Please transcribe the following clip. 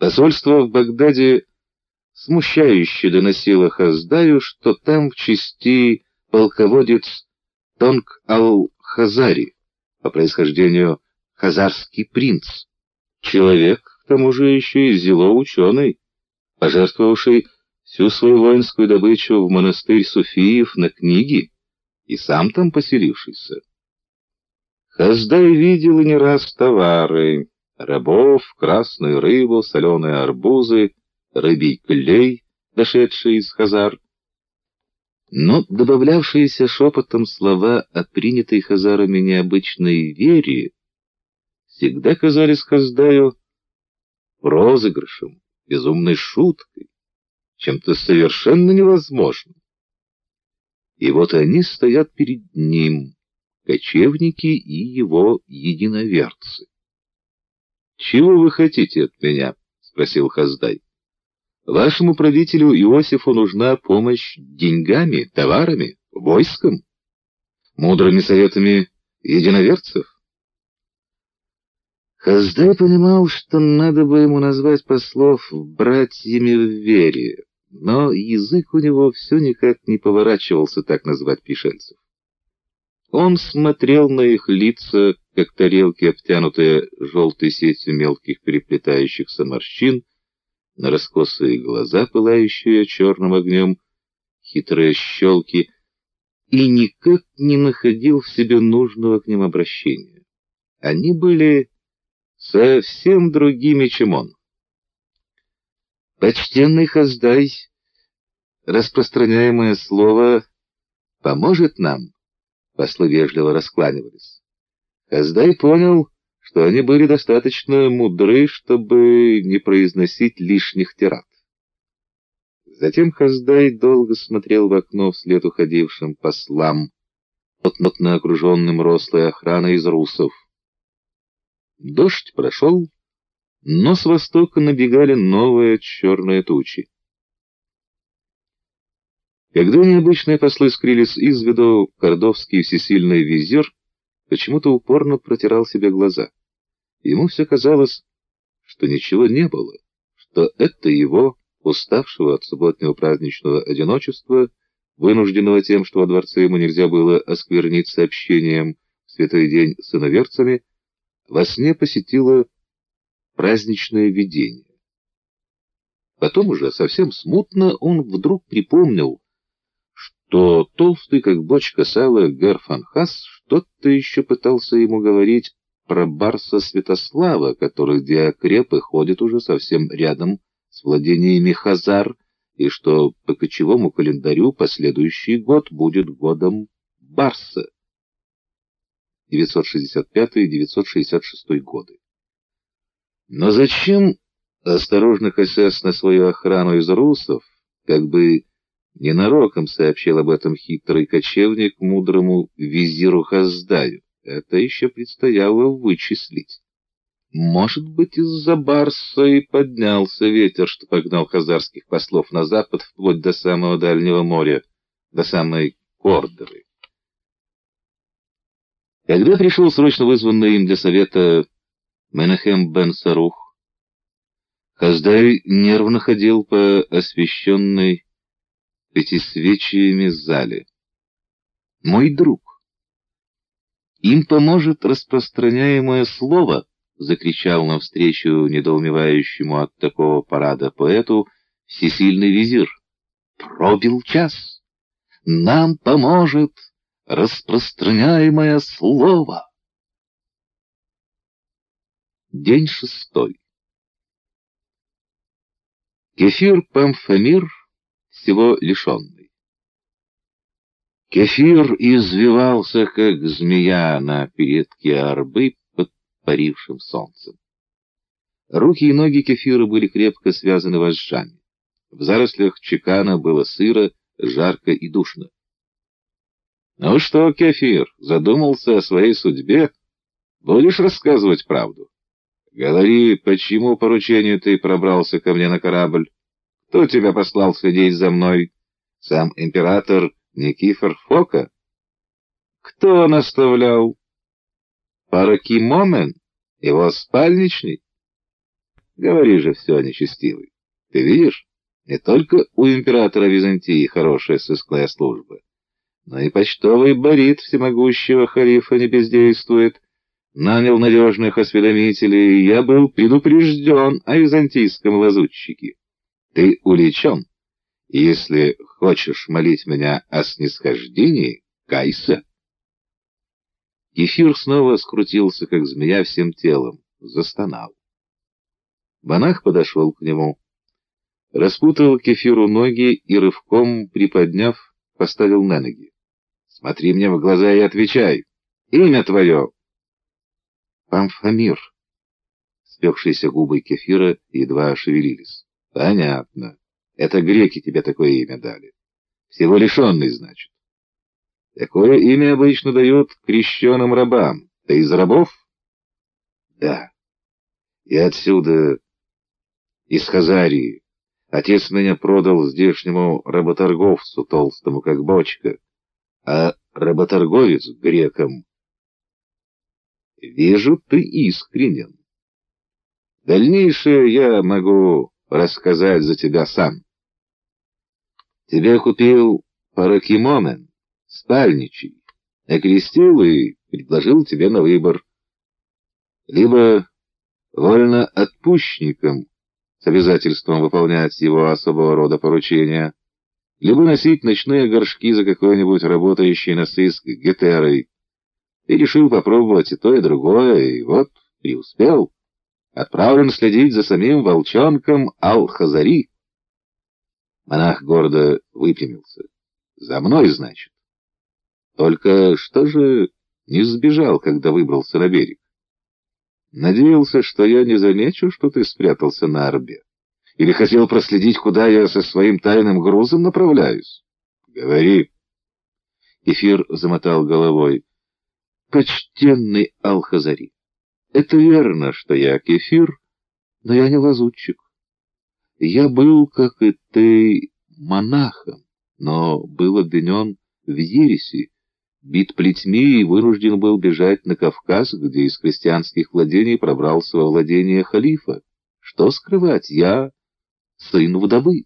Посольство в Багдаде смущающе доносило Хаздаю, что там в части полководец Тонг ал-Хазари, по происхождению хазарский принц, человек, к тому же еще и зело ученый, пожертвовавший всю свою воинскую добычу в монастырь Суфиев на книги и сам там поселившийся. Хаздай видел и не раз товары, рабов, красную рыбу, соленые арбузы, рыбий клей, дошедший из Хазар. Но добавлявшиеся шепотом слова о принятой Хазарами необычной вере всегда казались Хаздаю розыгрышем, безумной шуткой, чем-то совершенно невозможным. И вот они стоят перед ним, кочевники и его единоверцы. «Чего вы хотите от меня?» — спросил Хаздай. «Вашему правителю Иосифу нужна помощь деньгами, товарами, войском, мудрыми советами единоверцев?» Хаздай понимал, что надо бы ему назвать послов братьями в вере, но язык у него все никак не поворачивался так назвать пришельцев. Он смотрел на их лица, как тарелки, обтянутые желтой сетью мелких переплетающихся морщин, на раскосые глаза, пылающие черным огнем, хитрые щелки, и никак не находил в себе нужного к ним обращения. Они были совсем другими, чем он. Почтенный Хаздай, распространяемое слово поможет нам. Послы вежливо раскланивались. Хаздай понял, что они были достаточно мудры, чтобы не произносить лишних тират. Затем Хаздай долго смотрел в окно вслед уходившим послам, плотно окруженным рослой охраной из русов. Дождь прошел, но с востока набегали новые черные тучи. Когда необычные послы скрылись из виду, кордовский всесильный визир почему-то упорно протирал себе глаза. Ему все казалось, что ничего не было, что это его, уставшего от субботнего праздничного одиночества, вынужденного тем, что во дворце ему нельзя было осквернить сообщением в святой день с иноверцами, во сне посетило праздничное видение. Потом уже совсем смутно он вдруг припомнил, что толстый, как бочка сала, Герфанхас что-то еще пытался ему говорить про Барса Святослава, который диакрепы ходит уже совсем рядом с владениями Хазар, и что по кочевому календарю последующий год будет годом Барса. 965-966 годы. Но зачем, осторожно косясь на свою охрану из русов, как бы ненароком сообщил об этом хитрый кочевник мудрому визиру Хаздаю? Это еще предстояло вычислить. Может быть, из-за Барса и поднялся ветер, что погнал хазарских послов на запад вплоть до самого дальнего моря, до самой Кордоры. Когда пришел срочно вызванный им для совета Менахем бен Сарух. Хаздай нервно ходил по освещенной пятисвечиями зале. «Мой друг, им поможет распространяемое слово!» — закричал навстречу недоумевающему от такого парада поэту всесильный визир. «Пробил час! Нам поможет распространяемое слово!» День шестой. Кефир Памфамир всего лишенный. Кефир извивался, как змея на передке арбы под парившим солнцем. Руки и ноги кефира были крепко связаны вожжами. В зарослях чекана было сыро, жарко и душно. «Ну что, Кефир, задумался о своей судьбе? Будешь рассказывать правду?» Говори, почему поручению ты пробрался ко мне на корабль? Кто тебя послал следить за мной? Сам император Никифор Фока? Кто наставлял? Паракимомен? Его спальничный? Говори же все, нечестивый. Ты видишь, не только у императора Византии хорошая сыскная служба, но и почтовый борит всемогущего халифа не бездействует, нанял надежных осведомителей, и я был предупрежден о византийском лазутчике. Ты уличен, если хочешь молить меня о снисхождении, кайся. Кефир снова скрутился, как змея, всем телом, застонал. Банах подошел к нему, распутал кефиру ноги и, рывком приподняв, поставил на ноги. «Смотри мне в глаза и отвечай. Имя твое!» «Памфамир». Спекшиеся губы кефира едва шевелились. «Понятно. Это греки тебе такое имя дали. Всего лишенный, значит. Такое имя обычно дают крещенным рабам. Ты из рабов?» «Да. И отсюда из Хазарии. Отец меня продал здешнему работорговцу, толстому как бочка, а работорговец грекам. Вижу, ты искренен. Дальнейшее я могу рассказать за тебя сам. Тебя купил Паракимомен, спальничий, окрестил и предложил тебе на выбор. Либо вольно отпущником с обязательством выполнять его особого рода поручения, либо носить ночные горшки за какой-нибудь работающей на сыск гетерой. И решил попробовать и то, и другое, и вот преуспел. Отправлен следить за самим волчонком Ал-Хазари. Монах гордо выпрямился. «За мной, значит?» Только что же не сбежал, когда выбрался на берег? Надеялся, что я не замечу, что ты спрятался на орбе. Или хотел проследить, куда я со своим тайным грузом направляюсь? Говори. Эфир замотал головой. Почтенный Алхазари, это верно, что я кефир, но я не лазутчик. Я был, как и ты, монахом, но был обвинен в ереси, бит плетьми и вынужден был бежать на Кавказ, где из крестьянских владений пробрался во владение халифа. Что скрывать, я сын вдовы.